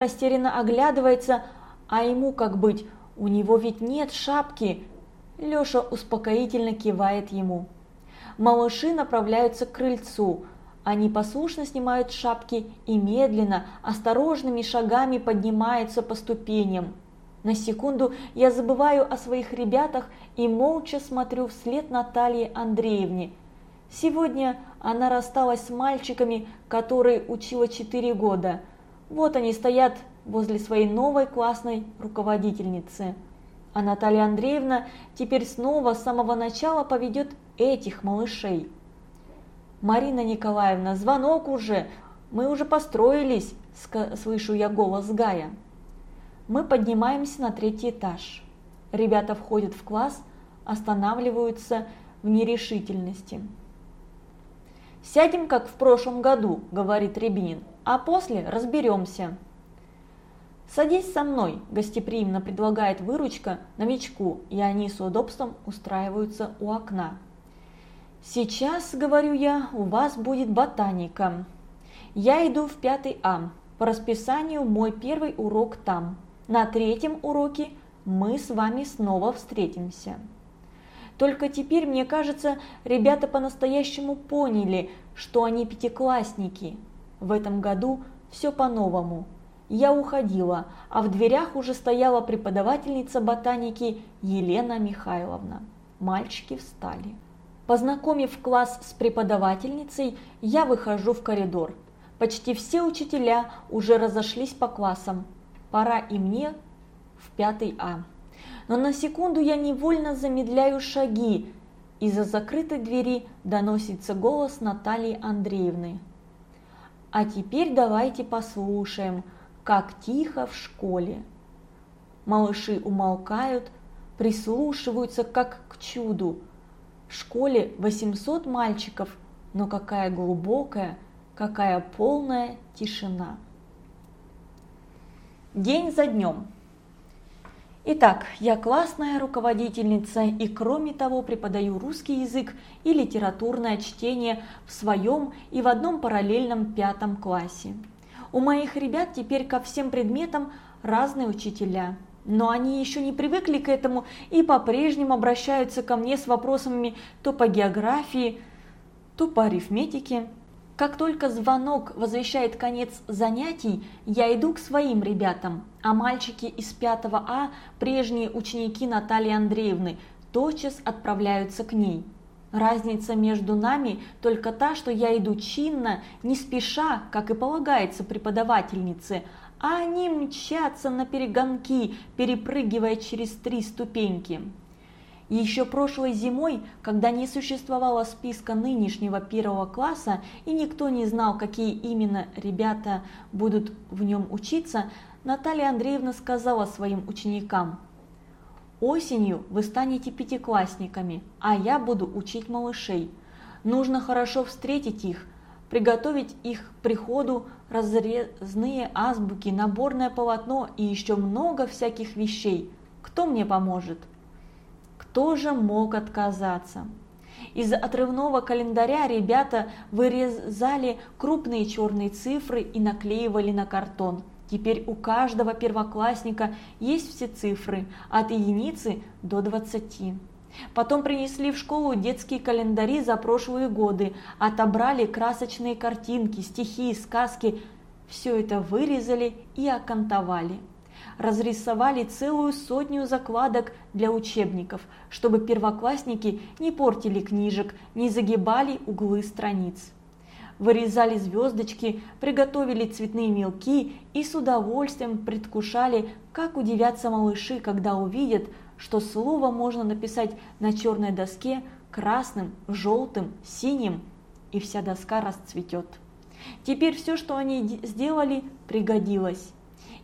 растерянно оглядывается, а ему как быть, у него ведь нет шапки. Леша успокоительно кивает ему. Малыши направляются к крыльцу. Они послушно снимают шапки и медленно, осторожными шагами поднимаются по ступеням. На секунду я забываю о своих ребятах и молча смотрю вслед Наталье Андреевне. Сегодня она рассталась с мальчиками, которые учила 4 года. Вот они стоят возле своей новой классной руководительницы. А Наталья Андреевна теперь снова с самого начала поведет этих малышей. «Марина Николаевна, звонок уже! Мы уже построились!» – слышу я голос Гая. Мы поднимаемся на третий этаж. Ребята входят в класс, останавливаются в нерешительности. «Сядем, как в прошлом году», – говорит Рябинин, – «а после разберемся». «Садись со мной», – гостеприимно предлагает выручка новичку, и они с удобством устраиваются у окна. «Сейчас, – говорю я, – у вас будет ботаника. Я иду в пятый А. По расписанию мой первый урок там. На третьем уроке мы с вами снова встретимся. Только теперь, мне кажется, ребята по-настоящему поняли, что они пятиклассники. В этом году все по-новому. Я уходила, а в дверях уже стояла преподавательница ботаники Елена Михайловна. Мальчики встали. Познакомив класс с преподавательницей, я выхожу в коридор. Почти все учителя уже разошлись по классам, Пора и мне в пятый А. Но на секунду я невольно замедляю шаги. Из-за закрытой двери доносится голос Натальи Андреевны. А теперь давайте послушаем, как тихо в школе. Малыши умолкают, прислушиваются как к чуду. В школе 800 мальчиков, но какая глубокая, какая полная тишина. День за днем. Итак, я классная руководительница и кроме того преподаю русский язык и литературное чтение в своем и в одном параллельном пятом классе. У моих ребят теперь ко всем предметам разные учителя, но они еще не привыкли к этому и по-прежнему обращаются ко мне с вопросами то по географии, то по арифметике. Как только звонок возвещает конец занятий, я иду к своим ребятам, а мальчики из 5 А, прежние ученики Натальи Андреевны, тотчас отправляются к ней. Разница между нами только та, что я иду чинно, не спеша, как и полагается преподавательнице, а они мчатся на перегонки, перепрыгивая через три ступеньки. Еще прошлой зимой, когда не существовало списка нынешнего первого класса и никто не знал, какие именно ребята будут в нем учиться, Наталья Андреевна сказала своим ученикам, «Осенью вы станете пятиклассниками, а я буду учить малышей. Нужно хорошо встретить их, приготовить их к приходу, разрезные азбуки, наборное полотно и еще много всяких вещей. Кто мне поможет?» Кто же мог отказаться? Из отрывного календаря ребята вырезали крупные черные цифры и наклеивали на картон. Теперь у каждого первоклассника есть все цифры, от единицы до 20. Потом принесли в школу детские календари за прошлые годы, отобрали красочные картинки, стихи, сказки. Все это вырезали и окантовали разрисовали целую сотню закладок для учебников, чтобы первоклассники не портили книжек, не загибали углы страниц. Вырезали звездочки, приготовили цветные мелки и с удовольствием предвкушали, как удивятся малыши, когда увидят, что слово можно написать на черной доске красным, желтым, синим, и вся доска расцветет. Теперь все, что они сделали, пригодилось.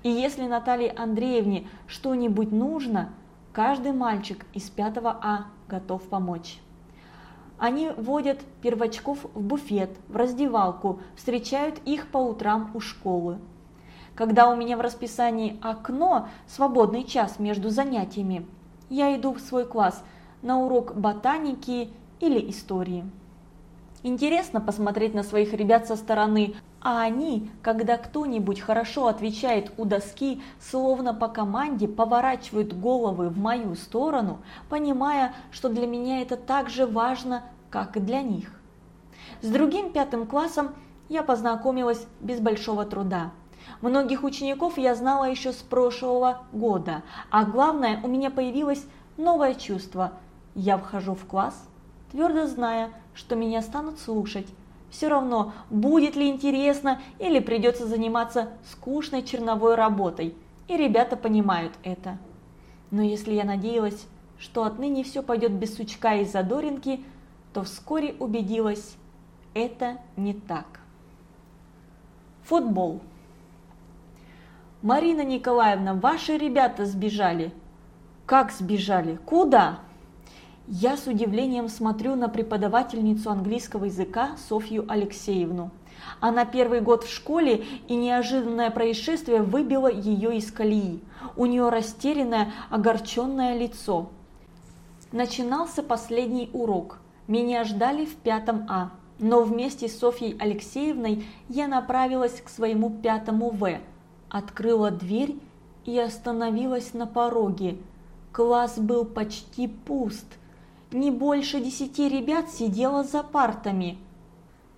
И если Наталье Андреевне что-нибудь нужно, каждый мальчик из 5 А готов помочь. Они водят первочков в буфет, в раздевалку, встречают их по утрам у школы. Когда у меня в расписании окно, свободный час между занятиями, я иду в свой класс на урок ботаники или истории. Интересно посмотреть на своих ребят со стороны, а они, когда кто-нибудь хорошо отвечает у доски, словно по команде поворачивают головы в мою сторону, понимая, что для меня это так же важно, как и для них. С другим пятым классом я познакомилась без большого труда. Многих учеников я знала еще с прошлого года, а главное, у меня появилось новое чувство. Я вхожу в класс, твердо зная, что меня станут слушать. Все равно, будет ли интересно или придется заниматься скучной черновой работой. И ребята понимают это. Но если я надеялась, что отныне все пойдет без сучка и задоринки, то вскоре убедилась, это не так. Футбол. Марина Николаевна, ваши ребята сбежали. Как сбежали? Куда? Я с удивлением смотрю на преподавательницу английского языка Софью Алексеевну. Она первый год в школе, и неожиданное происшествие выбило ее из колеи. У нее растерянное, огорченное лицо. Начинался последний урок. Меня ждали в пятом А. Но вместе с Софьей Алексеевной я направилась к своему пятому В. Открыла дверь и остановилась на пороге. Класс был почти пуст – не больше десяти ребят сидело за партами.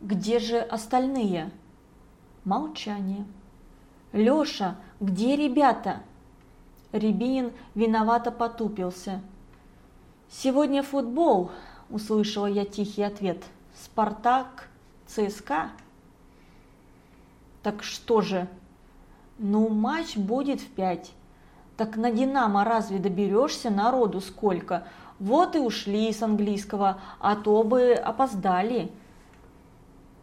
Где же остальные? Молчание. Лёша, где ребята? Рябинин виновато потупился. «Сегодня футбол», – услышала я тихий ответ. «Спартак, ЦСКА?» «Так что же?» «Ну, матч будет в пять. Так на «Динамо» разве доберешься народу сколько? Вот и ушли с английского, а то бы опоздали.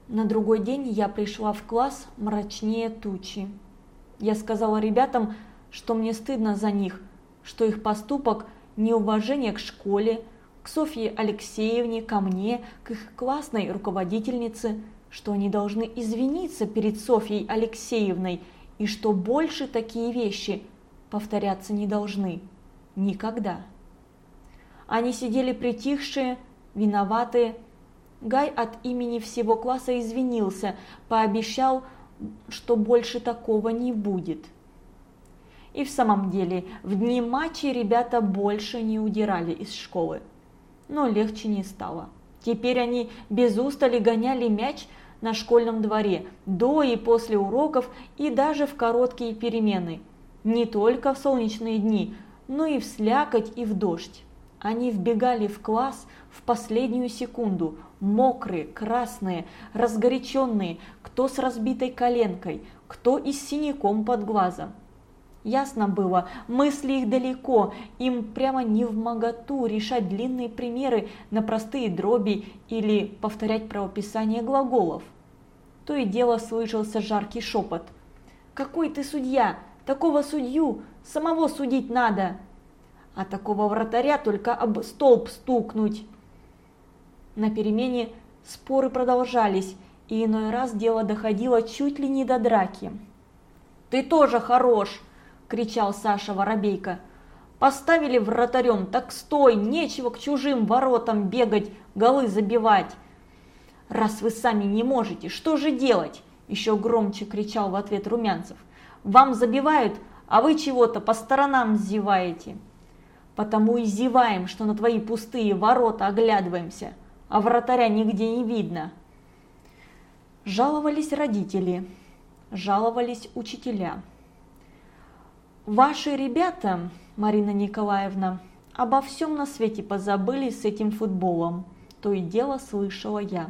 На другой день я пришла в класс мрачнее тучи. Я сказала ребятам, что мне стыдно за них, что их поступок – неуважение к школе, к Софье Алексеевне, ко мне, к их классной руководительнице, что они должны извиниться перед Софьей Алексеевной и что больше такие вещи повторяться не должны. Никогда. Они сидели притихшие, виноватые. Гай от имени всего класса извинился, пообещал, что больше такого не будет. И в самом деле, в дни матчей ребята больше не удирали из школы. Но легче не стало. Теперь они без устали гоняли мяч на школьном дворе, до и после уроков и даже в короткие перемены. Не только в солнечные дни, но и в слякоть и в дождь. Они вбегали в класс в последнюю секунду, мокрые, красные, разгоряченные, кто с разбитой коленкой, кто и с синяком под глазом. Ясно было, мысли их далеко, им прямо не в моготу решать длинные примеры на простые дроби или повторять правописание глаголов. То и дело слышался жаркий шепот. «Какой ты судья? Такого судью самого судить надо!» А такого вратаря только об столб стукнуть. На перемене споры продолжались, и иной раз дело доходило чуть ли не до драки. «Ты тоже хорош!» – кричал Саша Воробейко. «Поставили вратарем, так стой, нечего к чужим воротам бегать, голы забивать!» «Раз вы сами не можете, что же делать?» – еще громче кричал в ответ Румянцев. «Вам забивают, а вы чего-то по сторонам зеваете!» Потому и зеваем, что на твои пустые ворота оглядываемся, а вратаря нигде не видно. Жаловались родители, жаловались учителя. Ваши ребята, Марина Николаевна, обо всем на свете позабыли с этим футболом, то и дело слышала я.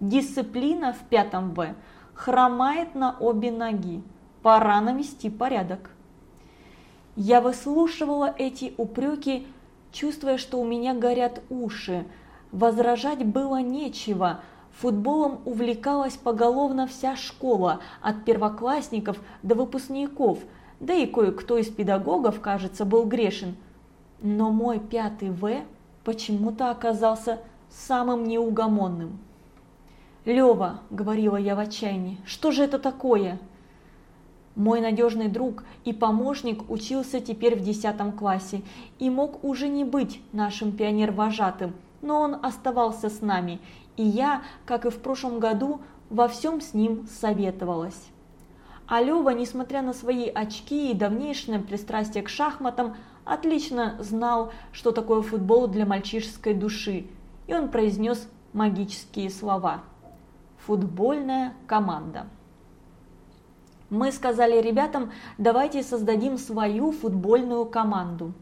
Дисциплина в пятом В хромает на обе ноги, пора навести порядок. Я выслушивала эти упреки, чувствуя, что у меня горят уши. Возражать было нечего. Футболом увлекалась поголовно вся школа, от первоклассников до выпускников, да и кое-кто из педагогов, кажется, был грешен. Но мой пятый В почему-то оказался самым неугомонным. «Лёва», — говорила я в отчаянии, — «что же это такое?» Мой надежный друг и помощник учился теперь в 10 классе и мог уже не быть нашим пионер-вожатым, но он оставался с нами, И я, как и в прошлом году, во всем с ним советовалась. А Лёва, несмотря на свои очки и давнейшее пристрастие к шахматам, отлично знал, что такое футбол для мальчишеской души, и он произнес магические слова. Футбольная команда. Мы сказали ребятам, давайте создадим свою футбольную команду.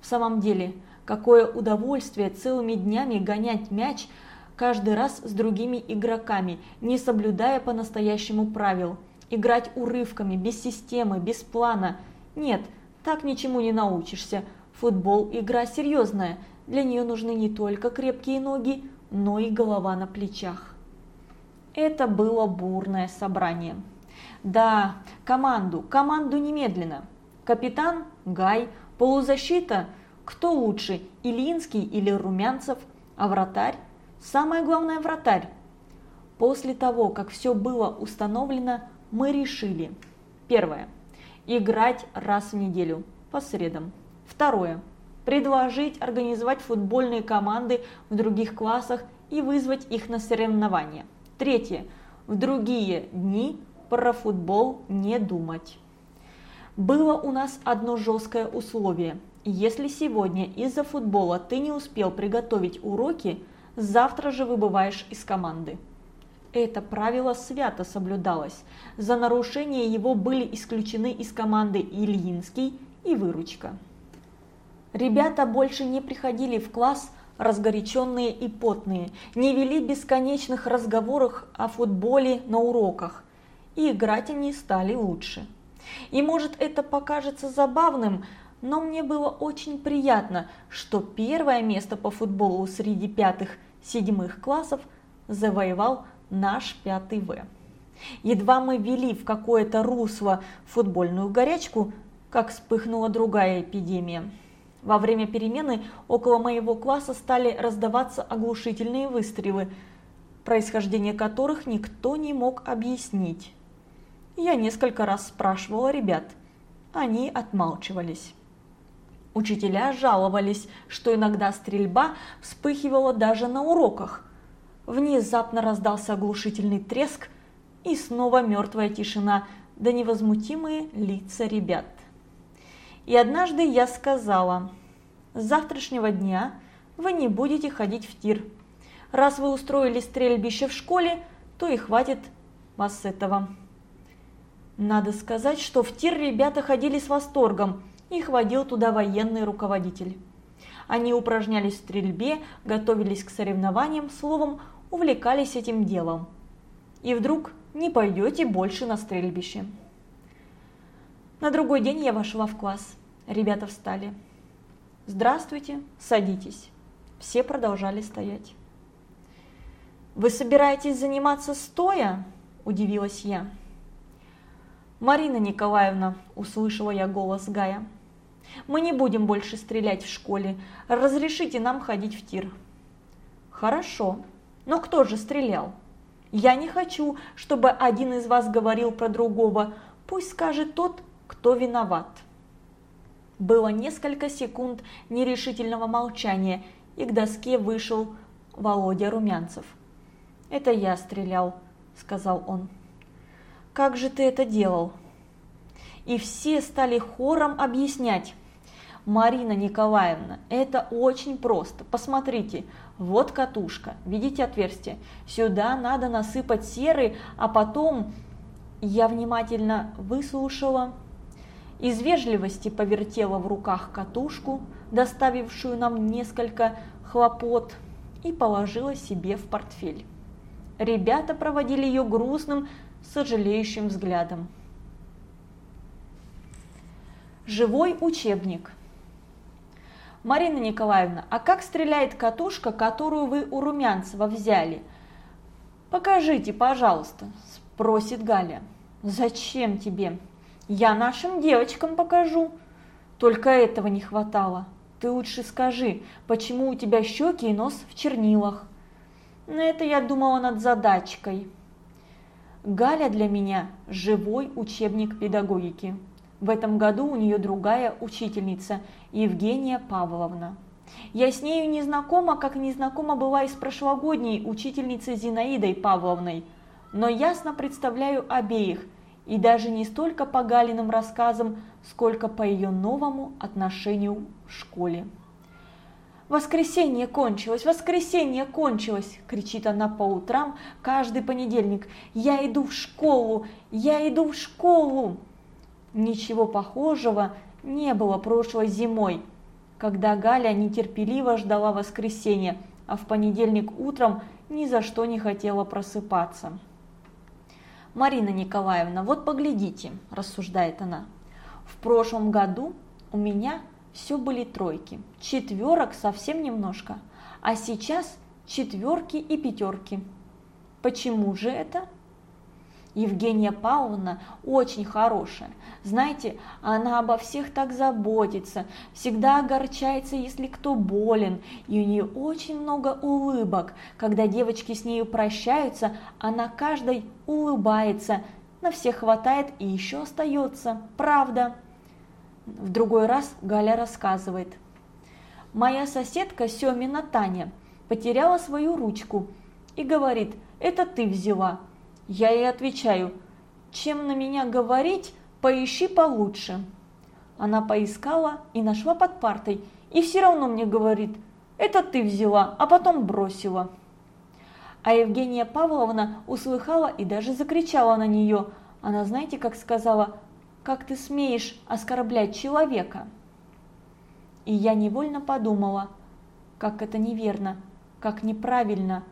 В самом деле, какое удовольствие целыми днями гонять мяч каждый раз с другими игроками, не соблюдая по-настоящему правил. Играть урывками, без системы, без плана. Нет, так ничему не научишься. Футбол – игра серьезная, для нее нужны не только крепкие ноги, но и голова на плечах. Это было бурное собрание. Да, команду, команду немедленно. Капитан – Гай, полузащита – кто лучше, Илинский или Румянцев, а вратарь? Самое главное – вратарь. После того, как все было установлено, мы решили. Первое. Играть раз в неделю, по средам. Второе. Предложить организовать футбольные команды в других классах и вызвать их на соревнования. Третье. В другие дни про футбол не думать. Было у нас одно жесткое условие. Если сегодня из-за футбола ты не успел приготовить уроки, завтра же выбываешь из команды. Это правило свято соблюдалось. За нарушение его были исключены из команды Ильинский и Выручка. Ребята больше не приходили в класс разгоряченные и потные, не вели бесконечных разговоров о футболе на уроках, и играть они стали лучше. И может это покажется забавным, но мне было очень приятно, что первое место по футболу среди пятых-седьмых классов завоевал наш пятый В. Едва мы вели в какое-то русло футбольную горячку, как вспыхнула другая эпидемия. Во время перемены около моего класса стали раздаваться оглушительные выстрелы, происхождение которых никто не мог объяснить. Я несколько раз спрашивала ребят. Они отмалчивались. Учителя жаловались, что иногда стрельба вспыхивала даже на уроках. Внезапно раздался оглушительный треск, и снова мертвая тишина, да невозмутимые лица ребят. И однажды я сказала, с завтрашнего дня вы не будете ходить в тир. Раз вы устроили стрельбище в школе, то и хватит вас этого. Надо сказать, что в тир ребята ходили с восторгом, их водил туда военный руководитель. Они упражнялись в стрельбе, готовились к соревнованиям, словом, увлекались этим делом. И вдруг не пойдете больше на стрельбище. На другой день я вошла в класс. Ребята встали. «Здравствуйте, садитесь». Все продолжали стоять. «Вы собираетесь заниматься стоя?» – удивилась я. «Марина Николаевна», – услышала я голос Гая, – «мы не будем больше стрелять в школе. Разрешите нам ходить в тир». «Хорошо. Но кто же стрелял?» «Я не хочу, чтобы один из вас говорил про другого. Пусть скажет тот, кто виноват». Было несколько секунд нерешительного молчания, и к доске вышел Володя Румянцев. «Это я стрелял», – сказал он. Как же ты это делал?» И все стали хором объяснять. «Марина Николаевна, это очень просто. Посмотрите, вот катушка, видите отверстие? Сюда надо насыпать серы, а потом...» Я внимательно выслушала, из вежливости повертела в руках катушку, доставившую нам несколько хлопот, и положила себе в портфель. Ребята проводили ее грустным, сожалеющим взглядом. Живой учебник. Марина Николаевна, а как стреляет катушка, которую вы у Румянцева взяли? Покажите, пожалуйста, спросит Галя. Зачем тебе? Я нашим девочкам покажу. Только этого не хватало. Ты лучше скажи, почему у тебя щеки и нос в чернилах? На это я думала над задачкой. Галя для меня – живой учебник педагогики. В этом году у нее другая учительница, Евгения Павловна. Я с нею не знакома, как не знакома была и с прошлогодней учительницей Зинаидой Павловной, но ясно представляю обеих, и даже не столько по Галиным рассказам, сколько по ее новому отношению в школе. «Воскресенье кончилось! Воскресенье кончилось!» – кричит она по утрам каждый понедельник. «Я иду в школу! Я иду в школу!» Ничего похожего не было прошлой зимой, когда Галя нетерпеливо ждала воскресенья, а в понедельник утром ни за что не хотела просыпаться. «Марина Николаевна, вот поглядите», – рассуждает она. «В прошлом году у меня все были тройки, четверок совсем немножко, а сейчас четверки и пятерки. Почему же это? Евгения Павловна очень хорошая. Знаете, она обо всех так заботится, всегда огорчается, если кто болен, и у нее очень много улыбок. Когда девочки с нею прощаются, она каждой улыбается, на всех хватает и еще остается. Правда. В другой раз Галя рассказывает. Моя соседка Семина Таня потеряла свою ручку и говорит, это ты взяла. Я ей отвечаю, чем на меня говорить, поищи получше. Она поискала и нашла под партой, и все равно мне говорит, это ты взяла, а потом бросила. А Евгения Павловна услыхала и даже закричала на нее. Она, знаете, как сказала, как ты смеешь оскорблять человека?» И я невольно подумала, как это неверно, как неправильно.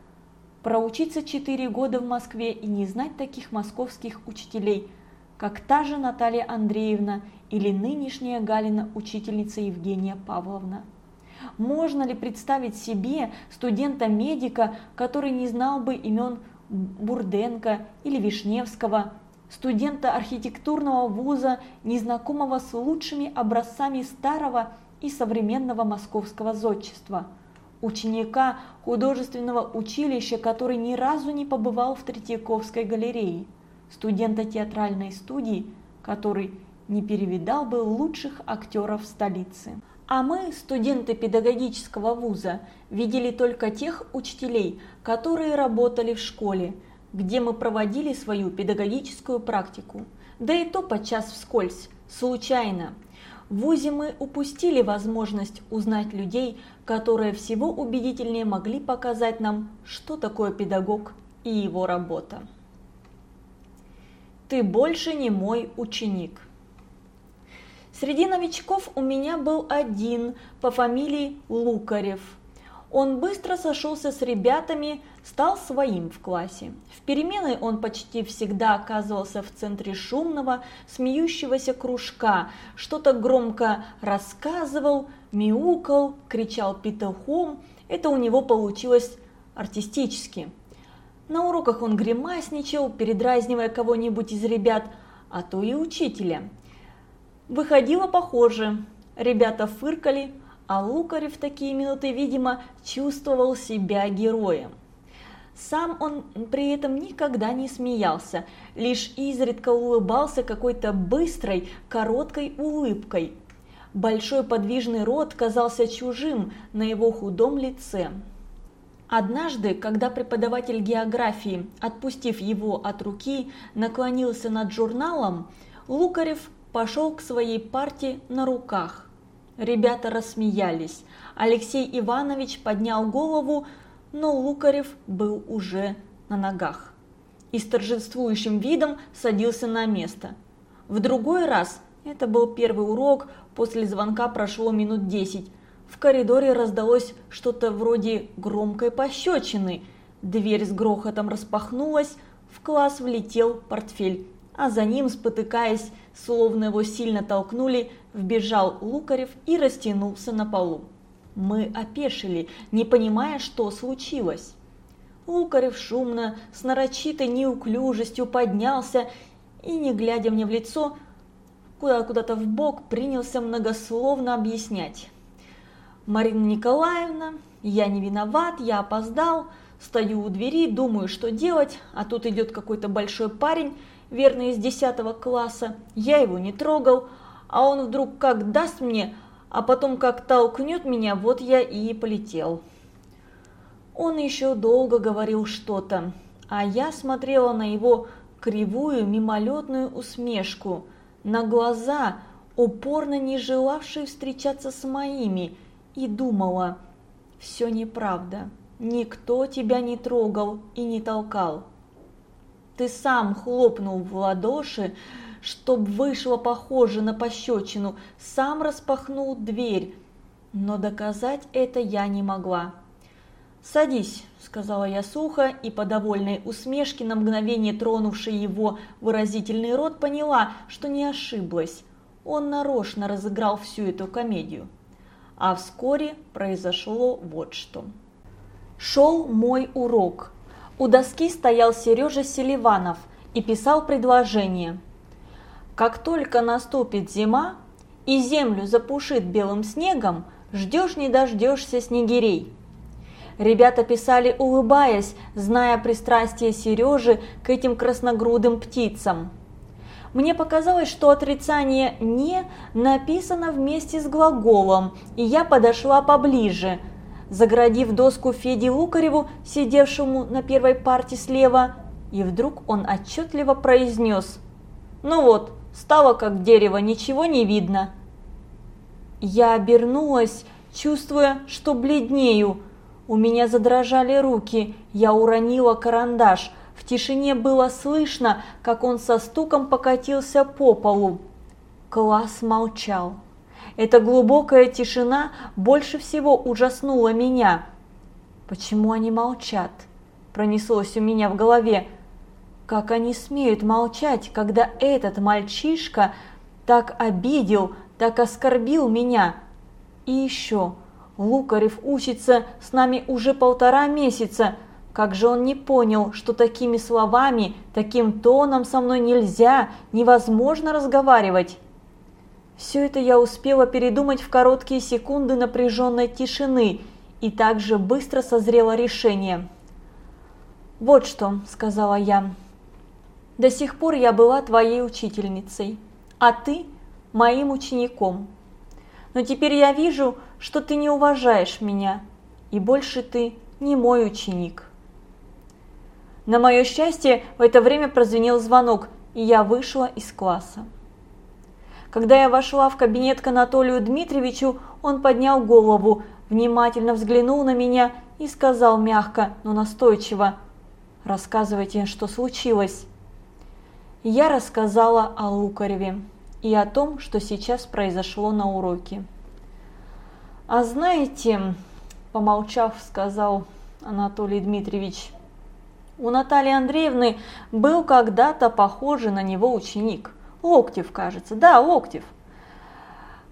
Проучиться четыре года в Москве и не знать таких московских учителей, как та же Наталья Андреевна или нынешняя Галина учительница Евгения Павловна. Можно ли представить себе студента-медика, который не знал бы имен Бурденко или Вишневского, студента архитектурного вуза, незнакомого с лучшими образцами старого и современного московского зодчества, ученика художественного училища, который ни разу не побывал в Третьяковской галерее, студента театральной студии, который не перевидал бы лучших актеров столицы. А мы, студенты педагогического вуза, видели только тех учителей, которые работали в школе, где мы проводили свою педагогическую практику, да и то подчас вскользь, случайно. В ВУЗе мы упустили возможность узнать людей, которые всего убедительнее могли показать нам, что такое педагог и его работа. Ты больше не мой ученик. Среди новичков у меня был один по фамилии Лукарев – он быстро сошелся с ребятами, стал своим в классе. В перемены он почти всегда оказывался в центре шумного, смеющегося кружка, что-то громко рассказывал, мяукал, кричал петухом. Это у него получилось артистически. На уроках он гримасничал, передразнивая кого-нибудь из ребят, а то и учителя. Выходило похоже. Ребята фыркали, а Лукарев в такие минуты, видимо, чувствовал себя героем. Сам он при этом никогда не смеялся, лишь изредка улыбался какой-то быстрой, короткой улыбкой. Большой подвижный рот казался чужим на его худом лице. Однажды, когда преподаватель географии, отпустив его от руки, наклонился над журналом, Лукарев пошел к своей парте на руках. Ребята рассмеялись. Алексей Иванович поднял голову, но Лукарев был уже на ногах и с торжествующим видом садился на место. В другой раз, это был первый урок, после звонка прошло минут десять, в коридоре раздалось что-то вроде громкой пощечины, дверь с грохотом распахнулась, в класс влетел портфель а за ним, спотыкаясь, словно его сильно толкнули, вбежал Лукарев и растянулся на полу. Мы опешили, не понимая, что случилось. Лукарев шумно, с нарочитой неуклюжестью поднялся и, не глядя мне в лицо, куда-куда-то в бок принялся многословно объяснять. «Марина Николаевна, я не виноват, я опоздал, стою у двери, думаю, что делать, а тут идет какой-то большой парень, верно из 10 класса, я его не трогал, а он вдруг как даст мне, а потом как толкнет меня, вот я и полетел. Он еще долго говорил что-то, а я смотрела на его кривую мимолетную усмешку, на глаза, упорно не желавшие встречаться с моими, и думала, все неправда, никто тебя не трогал и не толкал. Ты сам хлопнул в ладоши, чтоб вышло похоже на пощечину, сам распахнул дверь, но доказать это я не могла. «Садись», – сказала я сухо, и по довольной усмешке, на мгновение тронувшей его выразительный рот, поняла, что не ошиблась. Он нарочно разыграл всю эту комедию. А вскоре произошло вот что. Шел мой урок. У доски стоял Сережа Селиванов и писал предложение. Как только наступит зима и землю запушит белым снегом, ждешь не дождешься снегирей. Ребята писали, улыбаясь, зная пристрастие Сережи к этим красногрудым птицам. Мне показалось, что отрицание «не» написано вместе с глаголом, и я подошла поближе. Заградив доску Феде Лукареву, сидевшему на первой парте слева, и вдруг он отчетливо произнес «Ну вот, стало как дерево, ничего не видно». Я обернулась, чувствуя, что бледнею, у меня задрожали руки, я уронила карандаш. В тишине было слышно, как он со стуком покатился по полу. Класс молчал. Эта глубокая тишина больше всего ужаснула меня. Почему они молчат? Пронеслось у меня в голове. Как они смеют молчать, когда этот мальчишка так обидел, так оскорбил меня? И еще, Лукарев учится с нами уже полтора месяца. Как же он не понял, что такими словами, таким тоном со мной нельзя, невозможно разговаривать? Все это я успела передумать в короткие секунды напряженной тишины, и также быстро созрело решение. «Вот что», – сказала я, – «до сих пор я была твоей учительницей, а ты – моим учеником. Но теперь я вижу, что ты не уважаешь меня, и больше ты не мой ученик. На мое счастье, в это время прозвенел звонок, и я вышла из класса. Когда я вошла в кабинет к Анатолию Дмитриевичу, он поднял голову, внимательно взглянул на меня и сказал мягко, но настойчиво, «Рассказывайте, что случилось». Я рассказала о Лукареве и о том, что сейчас произошло на уроке. А знаете, помолчав, сказал Анатолий Дмитриевич, у Натальи Андреевны был когда-то похожий на него ученик. Локтев, кажется. Да, Локтев.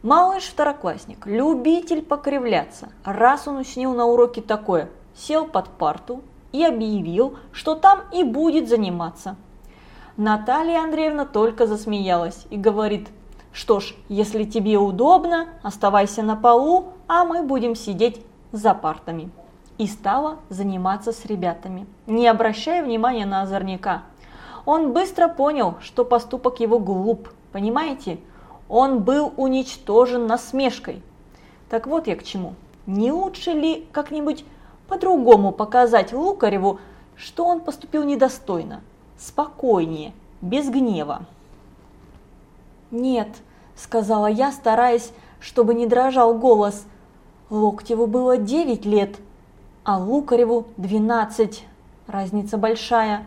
Малыш второклассник, любитель покривляться. Раз он учинил на уроке такое, сел под парту и объявил, что там и будет заниматься. Наталья Андреевна только засмеялась и говорит – что ж, если тебе удобно, оставайся на полу, а мы будем сидеть за партами. И стала заниматься с ребятами, не обращая внимания на озорника. Он быстро понял, что поступок его глуп, понимаете? Он был уничтожен насмешкой. Так вот я к чему. Не лучше ли как-нибудь по-другому показать Лукареву, что он поступил недостойно, спокойнее, без гнева? «Нет», – сказала я, стараясь, чтобы не дрожал голос. Локтеву было девять лет, а Лукареву двенадцать. Разница большая.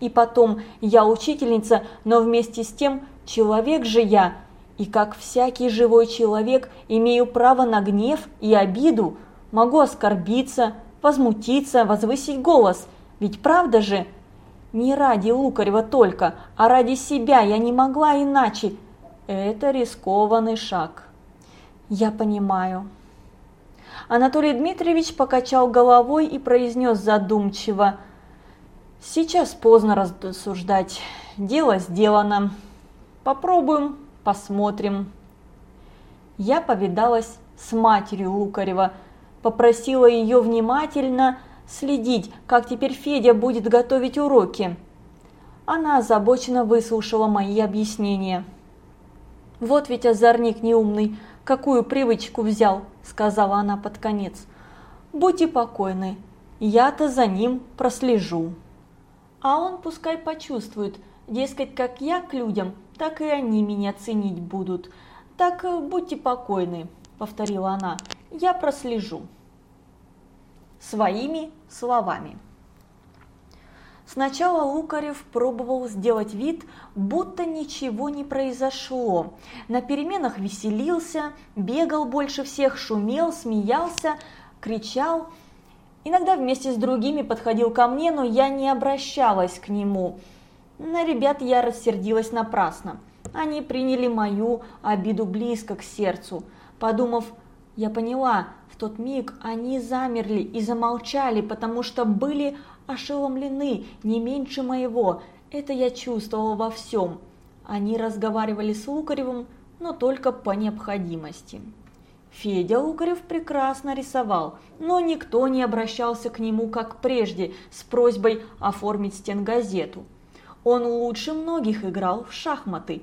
И потом, я учительница, но вместе с тем человек же я. И как всякий живой человек имею право на гнев и обиду, могу оскорбиться, возмутиться, возвысить голос. Ведь правда же? Не ради Лукарева только, а ради себя я не могла иначе, это рискованный шаг. Я понимаю. Анатолий Дмитриевич покачал головой и произнес задумчиво. Сейчас поздно рассуждать. Дело сделано. Попробуем, посмотрим. Я повидалась с матерью Лукарева, попросила ее внимательно следить, как теперь Федя будет готовить уроки. Она озабоченно выслушала мои объяснения. Вот ведь озорник неумный, какую привычку взял», – сказала она под конец. «Будьте покойны, я-то за ним прослежу». А он пускай почувствует, дескать, как я к людям, так и они меня ценить будут. Так э, будьте покойны, повторила она, я прослежу. Своими словами. Сначала Лукарев пробовал сделать вид, будто ничего не произошло. На переменах веселился, бегал больше всех, шумел, смеялся, кричал. Иногда вместе с другими подходил ко мне, но я не обращалась к нему. На ребят я рассердилась напрасно. Они приняли мою обиду близко к сердцу. Подумав, я поняла, в тот миг они замерли и замолчали, потому что были ошеломлены не меньше моего. Это я чувствовала во всем. Они разговаривали с Лукаревым, но только по необходимости. Федя Лукарев прекрасно рисовал, но никто не обращался к нему, как прежде, с просьбой оформить стенгазету. Он лучше многих играл в шахматы,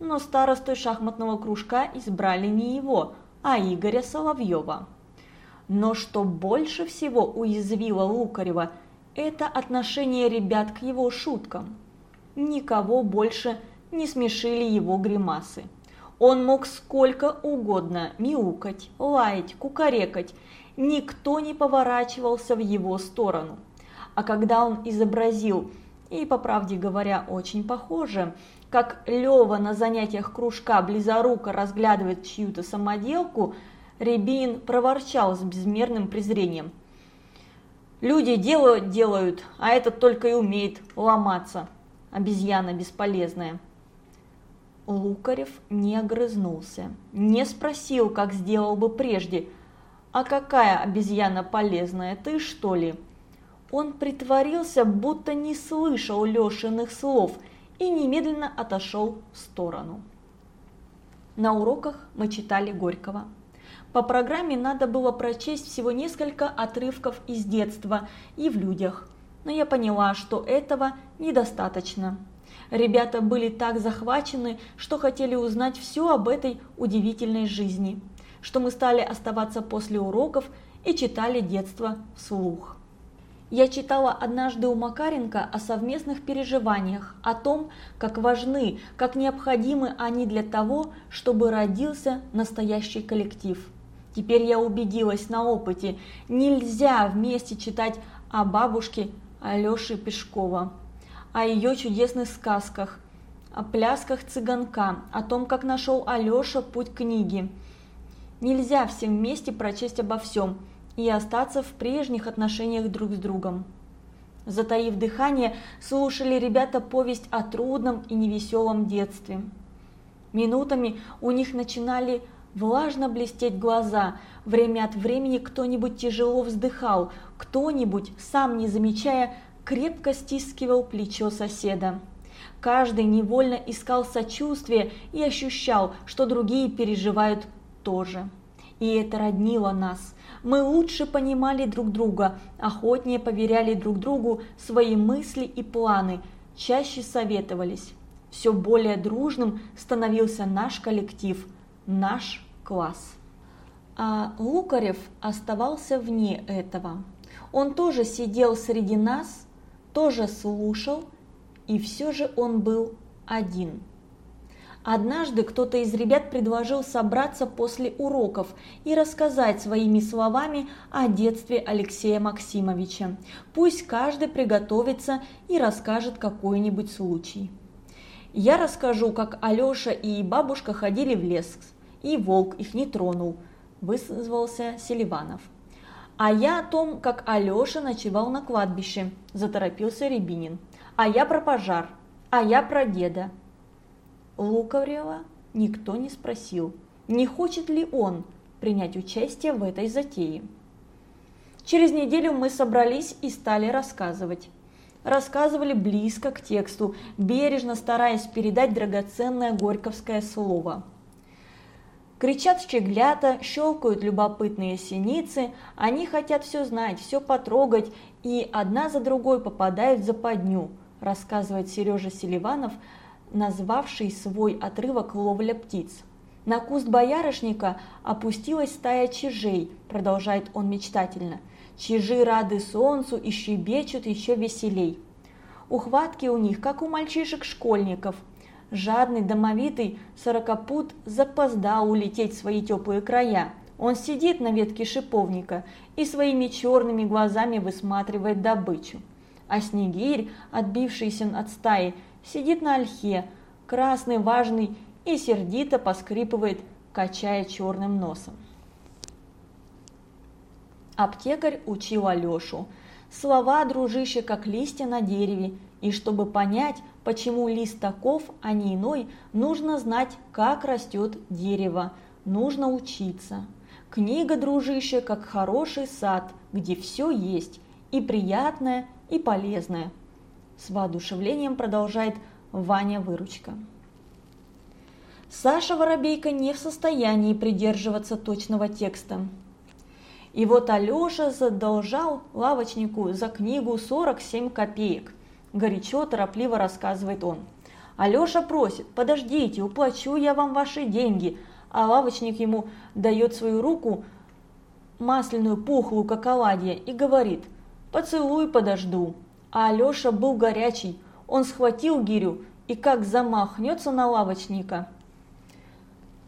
но старостой шахматного кружка избрали не его, а Игоря Соловьева. Но что больше всего уязвило Лукарева, это отношение ребят к его шуткам. Никого больше не смешили его гримасы. Он мог сколько угодно мяукать, лаять, кукарекать, никто не поворачивался в его сторону. А когда он изобразил, и по правде говоря очень похоже, как Лева на занятиях кружка близоруко разглядывает чью-то самоделку, Рябин проворчал с безмерным презрением – Люди делают, делают, а этот только и умеет ломаться. Обезьяна бесполезная. Лукарев не огрызнулся, не спросил, как сделал бы прежде. «А какая обезьяна полезная, ты что ли?» Он притворился, будто не слышал Лешиных слов и немедленно отошел в сторону. На уроках мы читали Горького. По программе надо было прочесть всего несколько отрывков из детства и в людях. Но я поняла, что этого недостаточно. Ребята были так захвачены, что хотели узнать все об этой удивительной жизни, что мы стали оставаться после уроков и читали детство вслух. Я читала однажды у Макаренко о совместных переживаниях, о том, как важны, как необходимы они для того, чтобы родился настоящий коллектив. Теперь я убедилась на опыте, нельзя вместе читать о бабушке Алёши Пешкова, о ее чудесных сказках, о плясках цыганка, о том, как нашел Алёша путь книги. Нельзя всем вместе прочесть обо всем и остаться в прежних отношениях друг с другом. Затаив дыхание, слушали ребята повесть о трудном и невеселом детстве. Минутами у них начинали Влажно блестеть глаза, время от времени кто-нибудь тяжело вздыхал, кто-нибудь, сам не замечая, крепко стискивал плечо соседа. Каждый невольно искал сочувствия и ощущал, что другие переживают тоже. И это роднило нас. Мы лучше понимали друг друга, охотнее поверяли друг другу свои мысли и планы, чаще советовались. Все более дружным становился наш коллектив – наш класс. А Лукарев оставался вне этого. Он тоже сидел среди нас, тоже слушал, и все же он был один. Однажды кто-то из ребят предложил собраться после уроков и рассказать своими словами о детстве Алексея Максимовича. Пусть каждый приготовится и расскажет какой-нибудь случай. Я расскажу, как Алёша и бабушка ходили в лес, и волк их не тронул, вызвался Селиванов. А я о том, как Алёша ночевал на кладбище, заторопился Рябинин. А я про пожар, а я про деда. Лукаврева никто не спросил, не хочет ли он принять участие в этой затее. Через неделю мы собрались и стали рассказывать рассказывали близко к тексту, бережно стараясь передать драгоценное горьковское слово. Кричат щеглята, щелкают любопытные синицы, они хотят все знать, все потрогать и одна за другой попадают в западню, рассказывает Сережа Селиванов, назвавший свой отрывок «Ловля птиц». На куст боярышника опустилась стая чижей, продолжает он мечтательно. Чижи рады солнцу и щебечут еще веселей. Ухватки у них, как у мальчишек-школьников. Жадный, домовитый сорокопут запоздал улететь в свои теплые края. Он сидит на ветке шиповника и своими черными глазами высматривает добычу. А снегирь, отбившийся от стаи, сидит на ольхе, красный, важный и сердито поскрипывает, качая черным носом. Аптекарь учил Алешу. Слова, дружище, как листья на дереве, и чтобы понять, почему лист таков, а не иной, нужно знать, как растет дерево, нужно учиться. Книга, дружище, как хороший сад, где все есть, и приятное, и полезное. С воодушевлением продолжает Ваня Выручка. Саша Воробейка не в состоянии придерживаться точного текста. И вот Алеша задолжал лавочнику за книгу 47 копеек. Горячо, торопливо рассказывает он. Алеша просит, подождите, уплачу я вам ваши деньги, а лавочник ему дает свою руку, масляную пухлую, как оладья, и говорит, поцелуй, подожду. А Алеша был горячий, он схватил гирю и как замахнется на лавочника –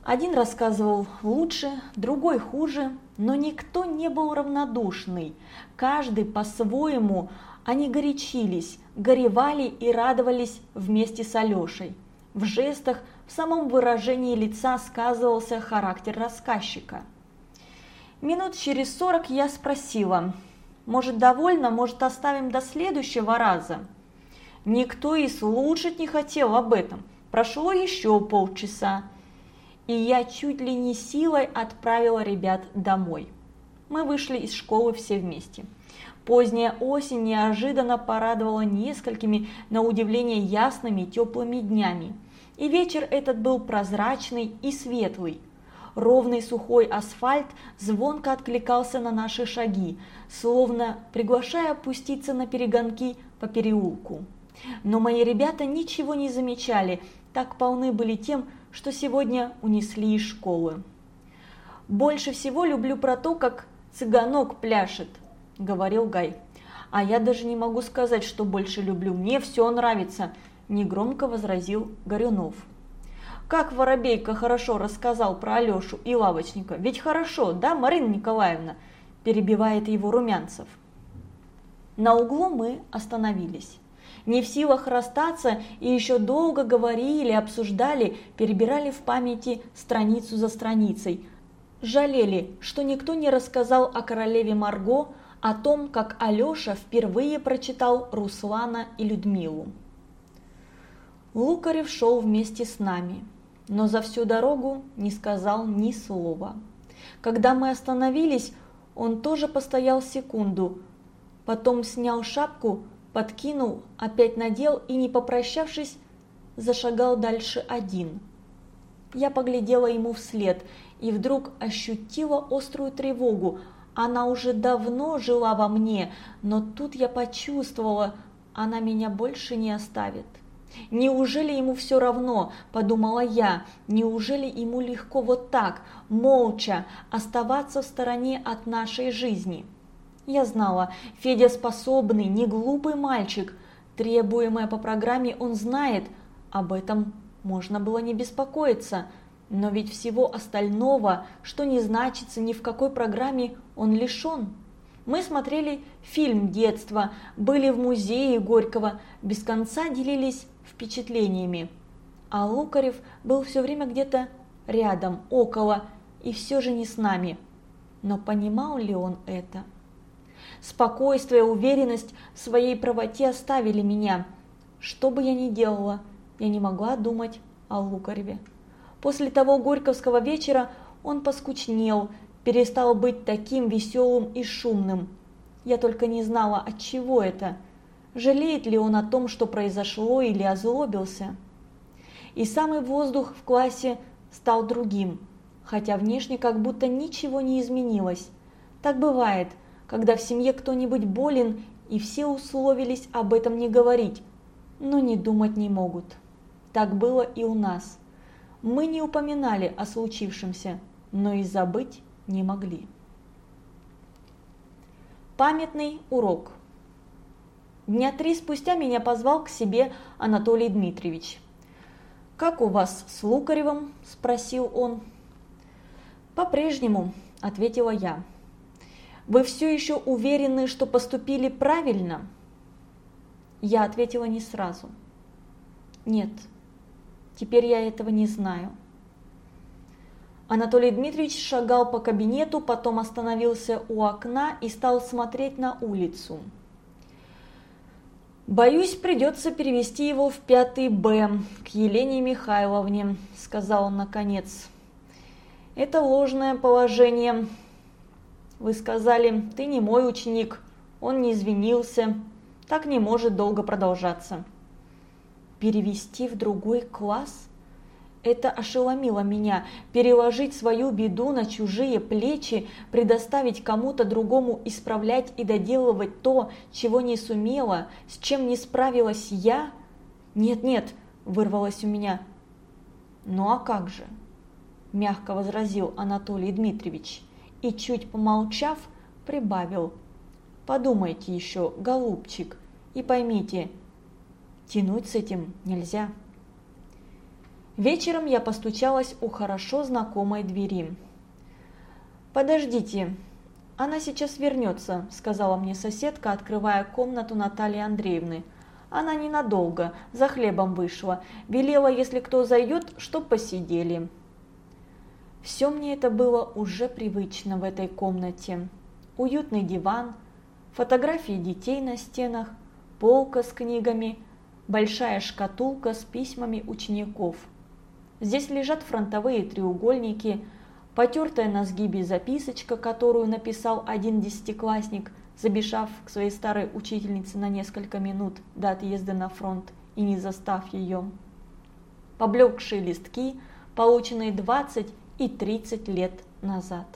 один рассказывал лучше, другой хуже, но никто не был равнодушный. Каждый по-своему они горячились, горевали и радовались вместе с Алешей. В жестах, в самом выражении лица сказывался характер рассказчика. Минут через сорок я спросила, может довольно, может оставим до следующего раза? Никто и слушать не хотел об этом. Прошло еще полчаса и я чуть ли не силой отправила ребят домой. Мы вышли из школы все вместе. Поздняя осень неожиданно порадовала несколькими, на удивление, ясными теплыми днями. И вечер этот был прозрачный и светлый. Ровный сухой асфальт звонко откликался на наши шаги, словно приглашая опуститься на перегонки по переулку. Но мои ребята ничего не замечали, так полны были тем, что сегодня унесли из школы. «Больше всего люблю про то, как цыганок пляшет», – говорил Гай. «А я даже не могу сказать, что больше люблю. Мне все нравится», – негромко возразил Горюнов. «Как Воробейка хорошо рассказал про Алешу и лавочника. Ведь хорошо, да, Марина Николаевна?» – перебивает его Румянцев. На углу мы остановились не в силах расстаться и еще долго говорили, обсуждали, перебирали в памяти страницу за страницей. Жалели, что никто не рассказал о королеве Марго, о том, как Алеша впервые прочитал Руслана и Людмилу. Лукарев шел вместе с нами, но за всю дорогу не сказал ни слова. Когда мы остановились, он тоже постоял секунду, потом снял шапку, подкинул, опять надел и, не попрощавшись, зашагал дальше один. Я поглядела ему вслед и вдруг ощутила острую тревогу. Она уже давно жила во мне, но тут я почувствовала, она меня больше не оставит. Неужели ему все равно, подумала я, неужели ему легко вот так, молча, оставаться в стороне от нашей жизни? Я знала, Федя способный, не глупый мальчик. Требуемое по программе он знает, об этом можно было не беспокоиться. Но ведь всего остального, что не значится ни в какой программе, он лишен. Мы смотрели фильм детства, были в музее Горького, без конца делились впечатлениями. А Лукарев был все время где-то рядом, около, и все же не с нами. Но понимал ли он это? Спокойствие, уверенность в своей правоте оставили меня. Что бы я ни делала, я не могла думать о Лукареве. После того горьковского вечера он поскучнел, перестал быть таким веселым и шумным. Я только не знала, от чего это. Жалеет ли он о том, что произошло, или озлобился? И самый воздух в классе стал другим, хотя внешне как будто ничего не изменилось. Так бывает – когда в семье кто-нибудь болен, и все условились об этом не говорить, но не думать не могут. Так было и у нас. Мы не упоминали о случившемся, но и забыть не могли. Памятный урок. Дня три спустя меня позвал к себе Анатолий Дмитриевич. «Как у вас с Лукаревым?» – спросил он. «По-прежнему», – ответила я. «Вы все еще уверены, что поступили правильно?» Я ответила не сразу. «Нет, теперь я этого не знаю». Анатолий Дмитриевич шагал по кабинету, потом остановился у окна и стал смотреть на улицу. «Боюсь, придется перевести его в пятый Б к Елене Михайловне», – сказал он наконец. «Это ложное положение. Вы сказали, ты не мой ученик, он не извинился. Так не может долго продолжаться». «Перевести в другой класс?» Это ошеломило меня. Переложить свою беду на чужие плечи, предоставить кому-то другому исправлять и доделывать то, чего не сумела, с чем не справилась я? Нет-нет, вырвалось у меня. Ну а как же? Мягко возразил Анатолий Дмитриевич и, чуть помолчав, прибавил. Подумайте еще, голубчик, и поймите, тянуть с этим нельзя. Вечером я постучалась у хорошо знакомой двери. «Подождите, она сейчас вернется», – сказала мне соседка, открывая комнату Натальи Андреевны. Она ненадолго, за хлебом вышла, велела, если кто зайдет, чтоб посидели. Все мне это было уже привычно в этой комнате. Уютный диван, фотографии детей на стенах, полка с книгами, большая шкатулка с письмами учеников – Здесь лежат фронтовые треугольники, потертая на сгибе записочка, которую написал один десятиклассник, забежав к своей старой учительнице на несколько минут до отъезда на фронт и не застав ее. Поблекшие листки, полученные 20 и 30 лет назад.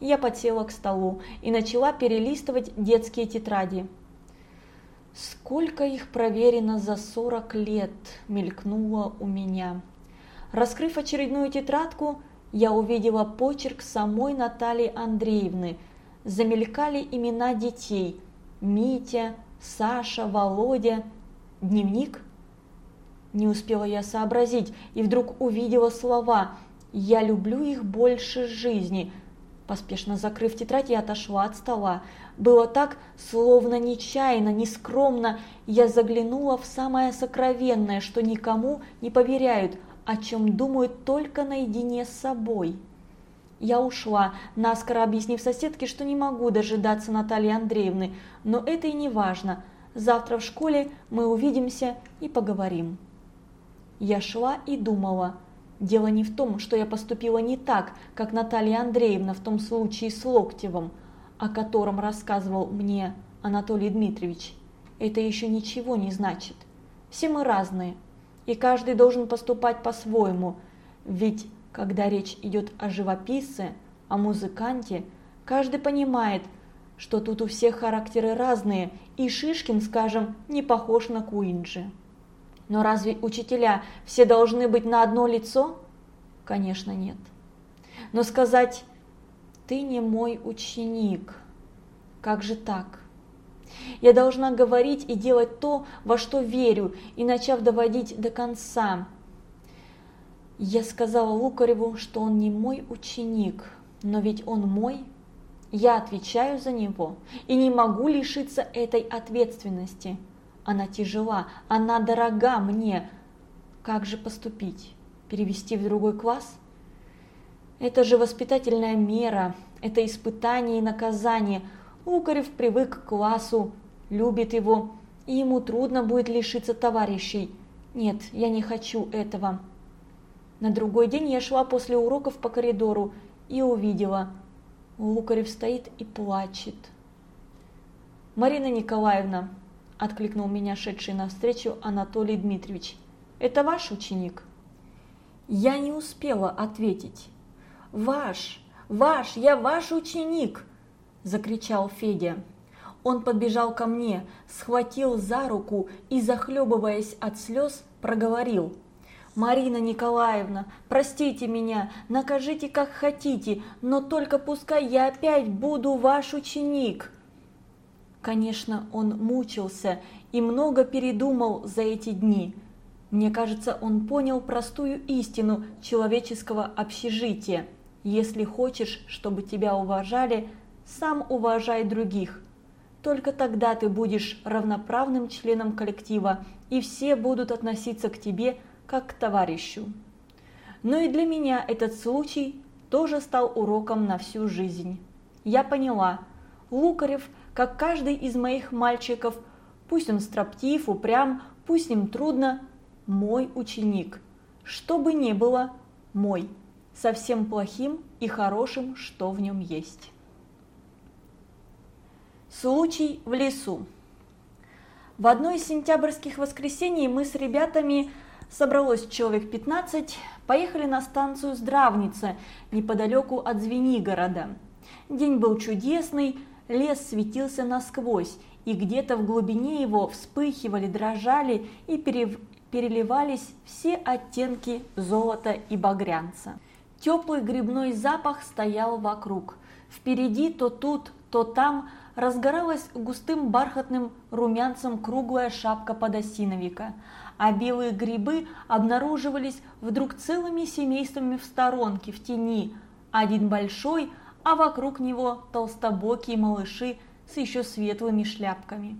Я подсела к столу и начала перелистывать детские тетради – Сколько их проверено за 40 лет, мелькнуло у меня. Раскрыв очередную тетрадку, я увидела почерк самой Натальи Андреевны. Замелькали имена детей. Митя, Саша, Володя. Дневник? Не успела я сообразить и вдруг увидела слова «Я люблю их больше жизни», Поспешно закрыв тетрадь, я отошла от стола. Было так, словно нечаянно, нескромно, я заглянула в самое сокровенное, что никому не поверяют, о чем думают только наедине с собой. Я ушла, наскоро объяснив соседке, что не могу дожидаться Натальи Андреевны, но это и не важно. Завтра в школе мы увидимся и поговорим. Я шла и думала – Дело не в том, что я поступила не так, как Наталья Андреевна в том случае с Локтевым, о котором рассказывал мне Анатолий Дмитриевич. Это еще ничего не значит. Все мы разные, и каждый должен поступать по-своему, ведь когда речь идет о живописце, о музыканте, каждый понимает, что тут у всех характеры разные, и Шишкин, скажем, не похож на Куинджи. Но разве учителя все должны быть на одно лицо? Конечно, нет. Но сказать «ты не мой ученик», как же так? Я должна говорить и делать то, во что верю, и начав доводить до конца. Я сказала Лукареву, что он не мой ученик, но ведь он мой. Я отвечаю за него и не могу лишиться этой ответственности. Она тяжела, она дорога мне. Как же поступить? Перевести в другой класс? Это же воспитательная мера, это испытание и наказание. Лукарев привык к классу, любит его, и ему трудно будет лишиться товарищей. Нет, я не хочу этого. На другой день я шла после уроков по коридору и увидела. Лукарев стоит и плачет. «Марина Николаевна, – откликнул меня шедший навстречу Анатолий Дмитриевич. «Это ваш ученик?» Я не успела ответить. «Ваш! Ваш! Я ваш ученик!» – закричал Федя. Он подбежал ко мне, схватил за руку и, захлебываясь от слез, проговорил. «Марина Николаевна, простите меня, накажите как хотите, но только пускай я опять буду ваш ученик!» Конечно, он мучился и много передумал за эти дни. Мне кажется, он понял простую истину человеческого общежития. Если хочешь, чтобы тебя уважали, сам уважай других. Только тогда ты будешь равноправным членом коллектива, и все будут относиться к тебе как к товарищу. Но и для меня этот случай тоже стал уроком на всю жизнь. Я поняла, Лукарев, как каждый из моих мальчиков, пусть он строптив, упрям, пусть им трудно, мой ученик. Что бы ни было, мой, совсем плохим и хорошим, что в нем есть. Случай в лесу. В одно из сентябрьских воскресений мы с ребятами, собралось человек 15, поехали на станцию Здравница, неподалеку от Звенигорода. День был чудесный, лес светился насквозь, и где-то в глубине его вспыхивали, дрожали и пере... переливались все оттенки золота и багрянца. Теплый грибной запах стоял вокруг. Впереди то тут, то там – разгоралась густым бархатным румянцем круглая шапка подосиновика, а белые грибы обнаруживались вдруг целыми семействами в сторонке, в тени, один большой, а вокруг него толстобокие малыши с еще светлыми шляпками.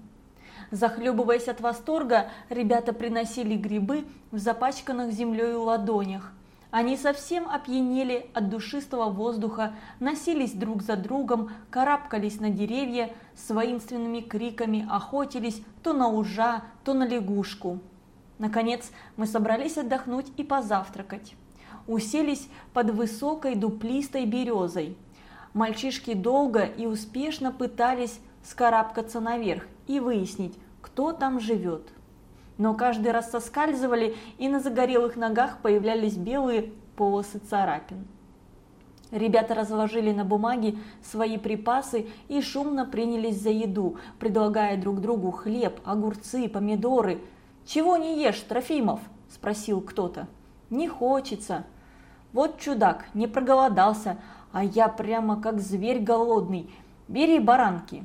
Захлебываясь от восторга, ребята приносили грибы в запачканных землей ладонях, они совсем опьянели от душистого воздуха, носились друг за другом, карабкались на деревья, с воинственными криками охотились то на ужа, то на лягушку. Наконец мы собрались отдохнуть и позавтракать. Уселись под высокой дуплистой березой. Мальчишки долго и успешно пытались скарабкаться наверх и выяснить, кто там живет но каждый раз соскальзывали, и на загорелых ногах появлялись белые полосы царапин. Ребята разложили на бумаге свои припасы и шумно принялись за еду, предлагая друг другу хлеб, огурцы, помидоры. «Чего не ешь, Трофимов?» – спросил кто-то. «Не хочется». «Вот чудак, не проголодался, а я прямо как зверь голодный. Бери баранки».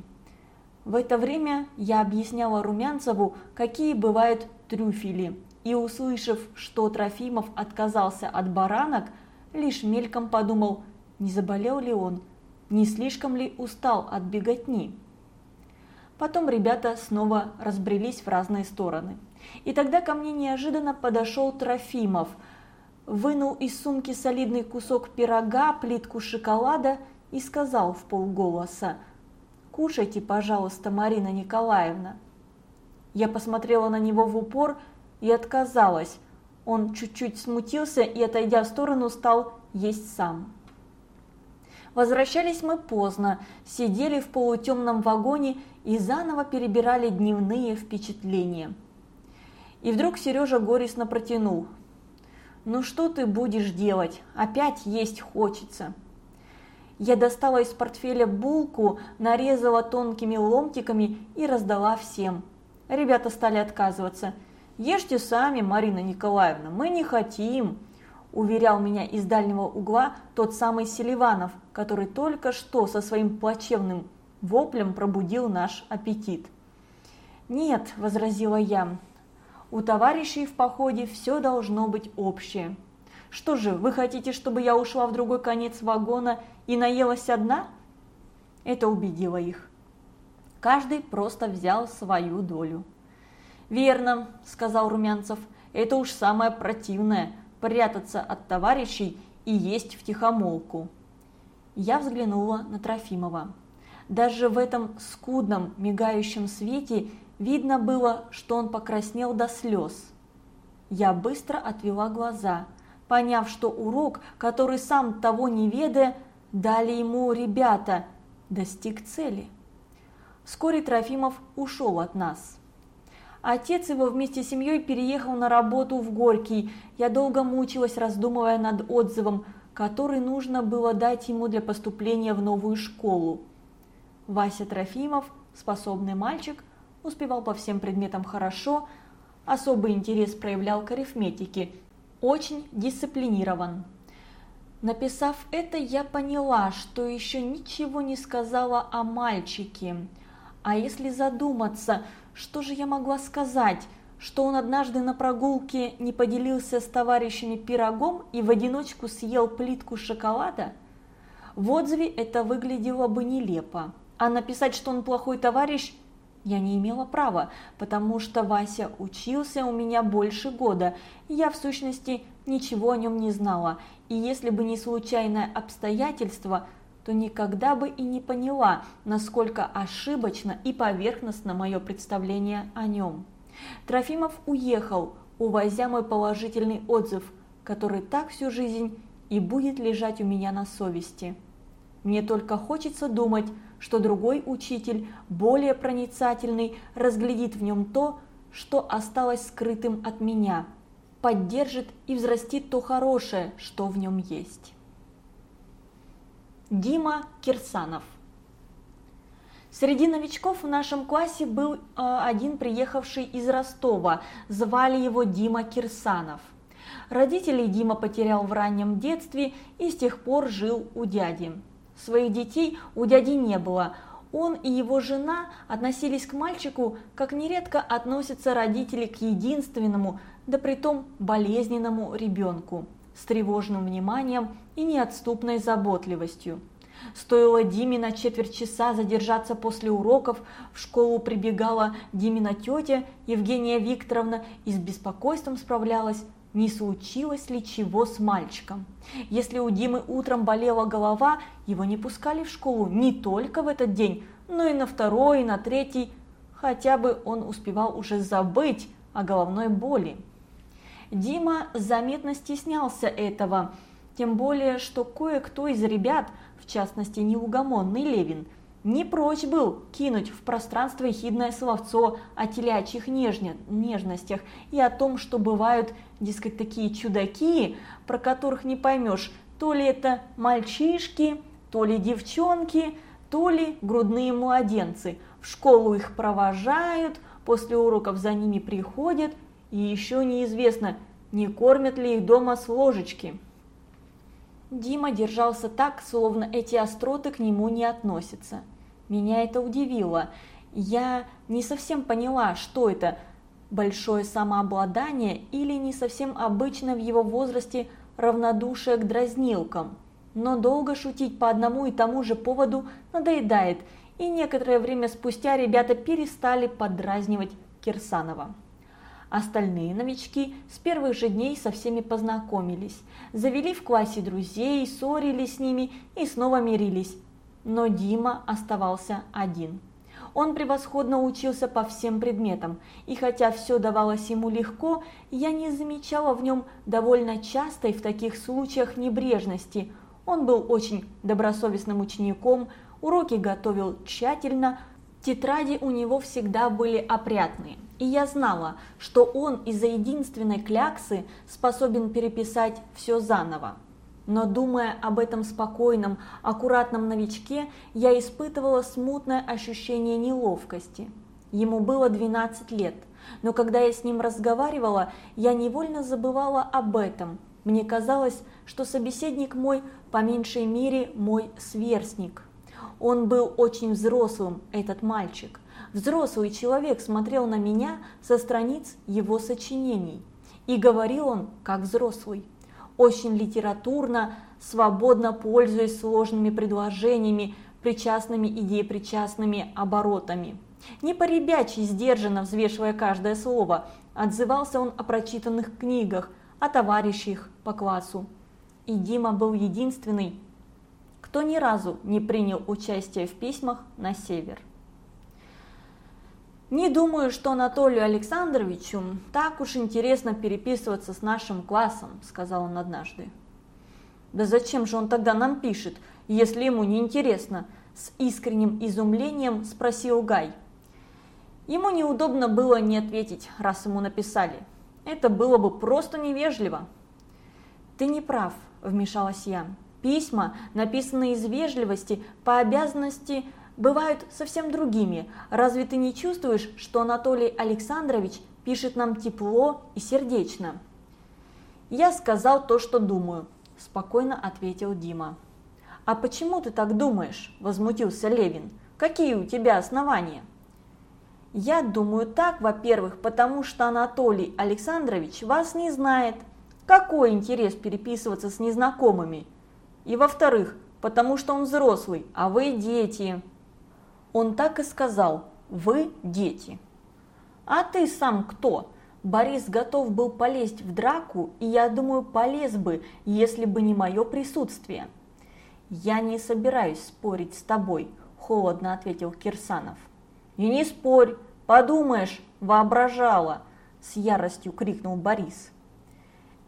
В это время я объясняла Румянцеву, какие бывают трюфели, и услышав, что Трофимов отказался от баранок, лишь мельком подумал, не заболел ли он, не слишком ли устал от беготни. Потом ребята снова разбрелись в разные стороны. И тогда ко мне неожиданно подошел Трофимов, вынул из сумки солидный кусок пирога, плитку шоколада и сказал в полголоса – «Кушайте, пожалуйста, Марина Николаевна». Я посмотрела на него в упор и отказалась. Он чуть-чуть смутился и, отойдя в сторону, стал есть сам. Возвращались мы поздно, сидели в полутемном вагоне и заново перебирали дневные впечатления. И вдруг Сережа горестно протянул. «Ну что ты будешь делать? Опять есть хочется». Я достала из портфеля булку, нарезала тонкими ломтиками и раздала всем. Ребята стали отказываться. «Ешьте сами, Марина Николаевна, мы не хотим», – уверял меня из дальнего угла тот самый Селиванов, который только что со своим плачевным воплем пробудил наш аппетит. «Нет», – возразила я, – «у товарищей в походе все должно быть общее». Что же, вы хотите, чтобы я ушла в другой конец вагона и наелась одна? Это убедило их. Каждый просто взял свою долю. «Верно», – сказал Румянцев, – «это уж самое противное – прятаться от товарищей и есть втихомолку». Я взглянула на Трофимова. Даже в этом скудном мигающем свете видно было, что он покраснел до слез. Я быстро отвела глаза – поняв, что урок, который сам того не ведая, дали ему ребята, достиг цели. Вскоре Трофимов ушел от нас. Отец его вместе с семьей переехал на работу в Горький. Я долго мучилась, раздумывая над отзывом, который нужно было дать ему для поступления в новую школу. Вася Трофимов, способный мальчик, успевал по всем предметам хорошо, особый интерес проявлял к арифметике – очень дисциплинирован. Написав это, я поняла, что еще ничего не сказала о мальчике. А если задуматься, что же я могла сказать? Что он однажды на прогулке не поделился с товарищами пирогом и в одиночку съел плитку шоколада? В отзыве это выглядело бы нелепо. А написать, что он плохой товарищ, я не имела права, потому что Вася учился у меня больше года, я в сущности ничего о нем не знала, и если бы не случайное обстоятельство, то никогда бы и не поняла, насколько ошибочно и поверхностно мое представление о нем. Трофимов уехал, увозя мой положительный отзыв, который так всю жизнь и будет лежать у меня на совести. Мне только хочется думать, что другой учитель, более проницательный, разглядит в нем то, что осталось скрытым от меня, поддержит и взрастит то хорошее, что в нем есть. Дима Кирсанов Среди новичков в нашем классе был э, один приехавший из Ростова, звали его Дима Кирсанов. Родителей Дима потерял в раннем детстве и с тех пор жил у дяди. Своих детей у дяди не было. Он и его жена относились к мальчику, как нередко относятся родители к единственному, да притом болезненному ребенку, с тревожным вниманием и неотступной заботливостью. Стоило Диме на четверть часа задержаться после уроков, в школу прибегала Димина тетя Евгения Викторовна и с беспокойством справлялась, не случилось ли чего с мальчиком. Если у Димы утром болела голова, его не пускали в школу не только в этот день, но и на второй, и на третий, хотя бы он успевал уже забыть о головной боли. Дима заметно стеснялся этого, тем более, что кое-кто из ребят, в частности неугомонный Левин, не прочь был кинуть в пространство ехидное словцо о телячьих нежня, нежностях и о том, что бывают, дескать, такие чудаки, про которых не поймешь, то ли это мальчишки, то ли девчонки, то ли грудные младенцы. В школу их провожают, после уроков за ними приходят, и еще неизвестно, не кормят ли их дома с ложечки. Дима держался так, словно эти остроты к нему не относятся. Меня это удивило. Я не совсем поняла, что это – большое самообладание или не совсем обычно в его возрасте равнодушие к дразнилкам. Но долго шутить по одному и тому же поводу надоедает, и некоторое время спустя ребята перестали подразнивать Кирсанова. Остальные новички с первых же дней со всеми познакомились, завели в классе друзей, ссорились с ними и снова мирились но Дима оставался один. Он превосходно учился по всем предметам, и хотя все давалось ему легко, я не замечала в нем довольно частой в таких случаях небрежности. Он был очень добросовестным учеником, уроки готовил тщательно, тетради у него всегда были опрятные. И я знала, что он из-за единственной кляксы способен переписать все заново. Но думая об этом спокойном, аккуратном новичке, я испытывала смутное ощущение неловкости. Ему было 12 лет, но когда я с ним разговаривала, я невольно забывала об этом. Мне казалось, что собеседник мой, по меньшей мере, мой сверстник. Он был очень взрослым, этот мальчик. Взрослый человек смотрел на меня со страниц его сочинений. И говорил он, как взрослый очень литературно, свободно пользуясь сложными предложениями, причастными и депричастными оборотами. Не по-ребячьи, сдержанно взвешивая каждое слово, отзывался он о прочитанных книгах, о товарищах по классу. И Дима был единственный, кто ни разу не принял участие в письмах на север. Не думаю, что Анатолию Александровичу так уж интересно переписываться с нашим классом, сказал он однажды. Да зачем же он тогда нам пишет, если ему не интересно? С искренним изумлением спросил Гай. Ему неудобно было не ответить, раз ему написали. Это было бы просто невежливо. Ты не прав, вмешалась я. Письма, написанные из вежливости, по обязанности бывают совсем другими. Разве ты не чувствуешь, что Анатолий Александрович пишет нам тепло и сердечно? Я сказал то, что думаю, спокойно ответил Дима. А почему ты так думаешь? Возмутился Левин. Какие у тебя основания? Я думаю так, во-первых, потому что Анатолий Александрович вас не знает. Какой интерес переписываться с незнакомыми? И во-вторых, потому что он взрослый, а вы дети. Он так и сказал, вы дети. А ты сам кто? Борис готов был полезть в драку, и я думаю, полез бы, если бы не мое присутствие. Я не собираюсь спорить с тобой, холодно ответил Кирсанов. И не спорь, подумаешь, воображала, с яростью крикнул Борис.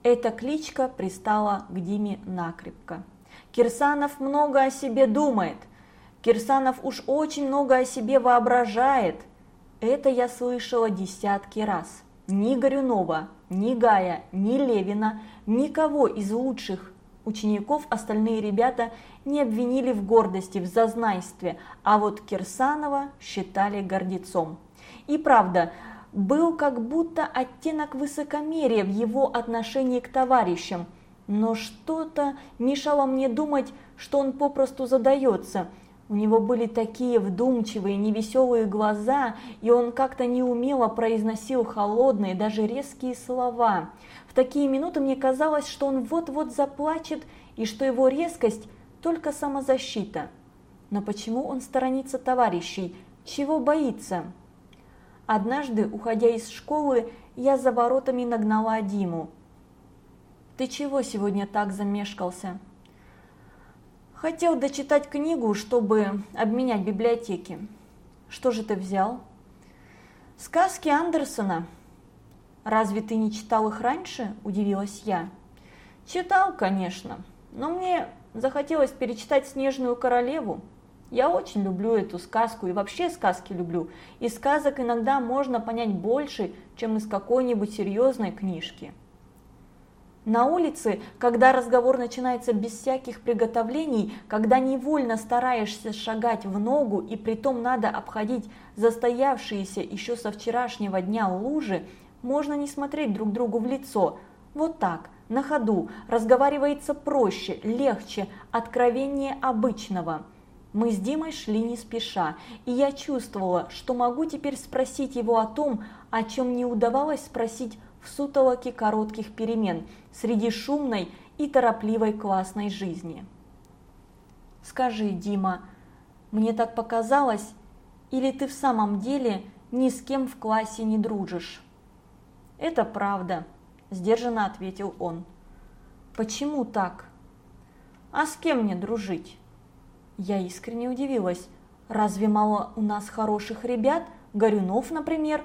Эта кличка пристала к Диме накрепко. Кирсанов много о себе думает. Кирсанов уж очень много о себе воображает. Это я слышала десятки раз. Ни Горюнова, ни Гая, ни Левина, никого из лучших учеников остальные ребята не обвинили в гордости, в зазнайстве, а вот Кирсанова считали гордецом. И правда, был как будто оттенок высокомерия в его отношении к товарищам, но что-то мешало мне думать, что он попросту задается – у него были такие вдумчивые, невеселые глаза, и он как-то неумело произносил холодные, даже резкие слова. В такие минуты мне казалось, что он вот-вот заплачет, и что его резкость – только самозащита. Но почему он сторонится товарищей? Чего боится? Однажды, уходя из школы, я за воротами нагнала Диму. «Ты чего сегодня так замешкался?» Хотел дочитать книгу, чтобы обменять библиотеки. Что же ты взял? Сказки Андерсона. Разве ты не читал их раньше? Удивилась я. Читал, конечно, но мне захотелось перечитать «Снежную королеву». Я очень люблю эту сказку и вообще сказки люблю. Из сказок иногда можно понять больше, чем из какой-нибудь серьезной книжки. На улице, когда разговор начинается без всяких приготовлений, когда невольно стараешься шагать в ногу и притом надо обходить застоявшиеся еще со вчерашнего дня лужи, можно не смотреть друг другу в лицо. Вот так, на ходу, разговаривается проще, легче, откровеннее обычного. Мы с Димой шли не спеша, и я чувствовала, что могу теперь спросить его о том, о чем не удавалось спросить в сутолоке коротких перемен среди шумной и торопливой классной жизни. Скажи, Дима, мне так показалось, или ты в самом деле ни с кем в классе не дружишь? Это правда, сдержанно ответил он. Почему так? А с кем мне дружить? Я искренне удивилась. Разве мало у нас хороших ребят? Горюнов, например?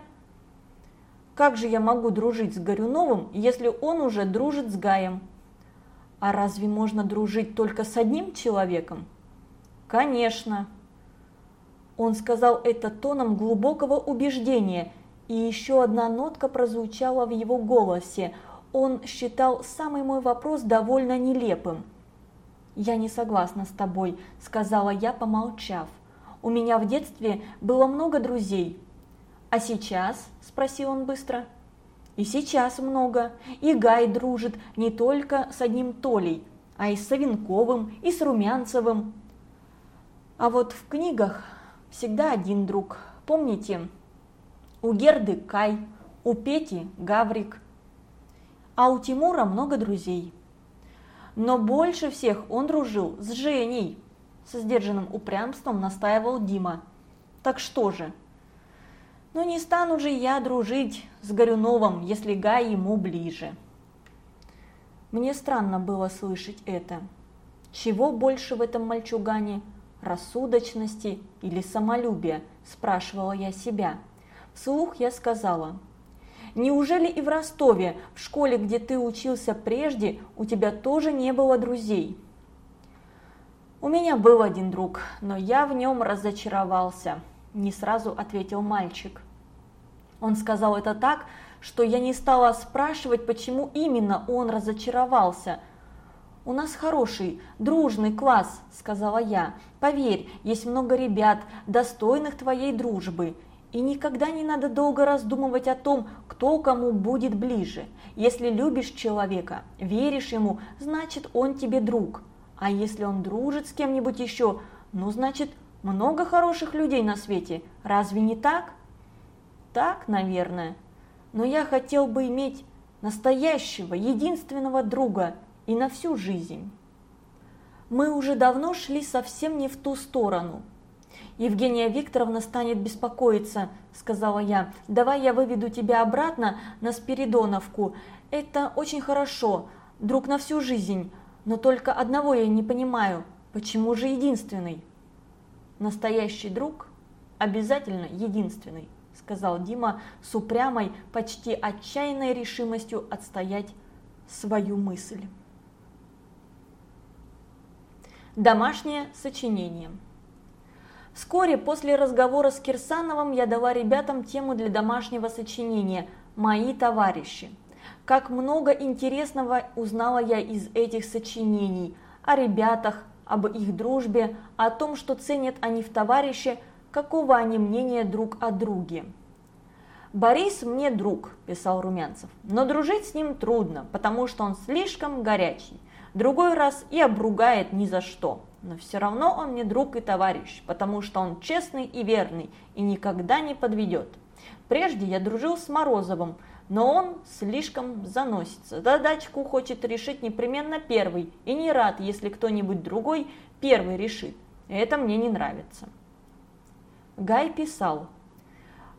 Как же я могу дружить с Горюновым, если он уже дружит с Гаем? А разве можно дружить только с одним человеком? Конечно. Он сказал это тоном глубокого убеждения, и еще одна нотка прозвучала в его голосе. Он считал самый мой вопрос довольно нелепым. «Я не согласна с тобой», – сказала я, помолчав. «У меня в детстве было много друзей, «А сейчас?» – спросил он быстро. «И сейчас много. И Гай дружит не только с одним Толей, а и с Савинковым, и с Румянцевым. А вот в книгах всегда один друг. Помните? У Герды Кай, у Пети Гаврик, а у Тимура много друзей. Но больше всех он дружил с Женей. Со сдержанным упрямством настаивал Дима. Так что же, но не стану же я дружить с Горюновым, если Гай ему ближе. Мне странно было слышать это. Чего больше в этом мальчугане? Рассудочности или самолюбия? Спрашивала я себя. Вслух я сказала. Неужели и в Ростове, в школе, где ты учился прежде, у тебя тоже не было друзей? У меня был один друг, но я в нем разочаровался не сразу ответил мальчик. Он сказал это так, что я не стала спрашивать, почему именно он разочаровался. «У нас хороший, дружный класс», – сказала я. «Поверь, есть много ребят, достойных твоей дружбы. И никогда не надо долго раздумывать о том, кто кому будет ближе. Если любишь человека, веришь ему, значит он тебе друг. А если он дружит с кем-нибудь еще, ну значит много хороших людей на свете. Разве не так? Так, наверное. Но я хотел бы иметь настоящего, единственного друга и на всю жизнь. Мы уже давно шли совсем не в ту сторону. «Евгения Викторовна станет беспокоиться», – сказала я. «Давай я выведу тебя обратно на Спиридоновку. Это очень хорошо, друг на всю жизнь. Но только одного я не понимаю, почему же единственный?» «Настоящий друг обязательно единственный», – сказал Дима с упрямой, почти отчаянной решимостью отстоять свою мысль. Домашнее сочинение. Вскоре после разговора с Кирсановым я дала ребятам тему для домашнего сочинения «Мои товарищи». Как много интересного узнала я из этих сочинений о ребятах, об их дружбе, о том, что ценят они в товарище, какого они мнения друг о друге. «Борис мне друг», – писал Румянцев, – «но дружить с ним трудно, потому что он слишком горячий. Другой раз и обругает ни за что но все равно он мне друг и товарищ, потому что он честный и верный и никогда не подведет. Прежде я дружил с Морозовым, но он слишком заносится. Задачку хочет решить непременно первый и не рад, если кто-нибудь другой первый решит. Это мне не нравится. Гай писал.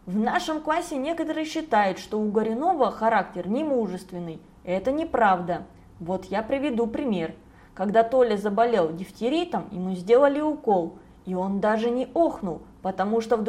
В нашем классе некоторые считают, что у Горинова характер немужественный. Это неправда. Вот я приведу пример. Когда Толя заболел дифтеритом, ему сделали укол, и он даже не охнул, потому что вдруг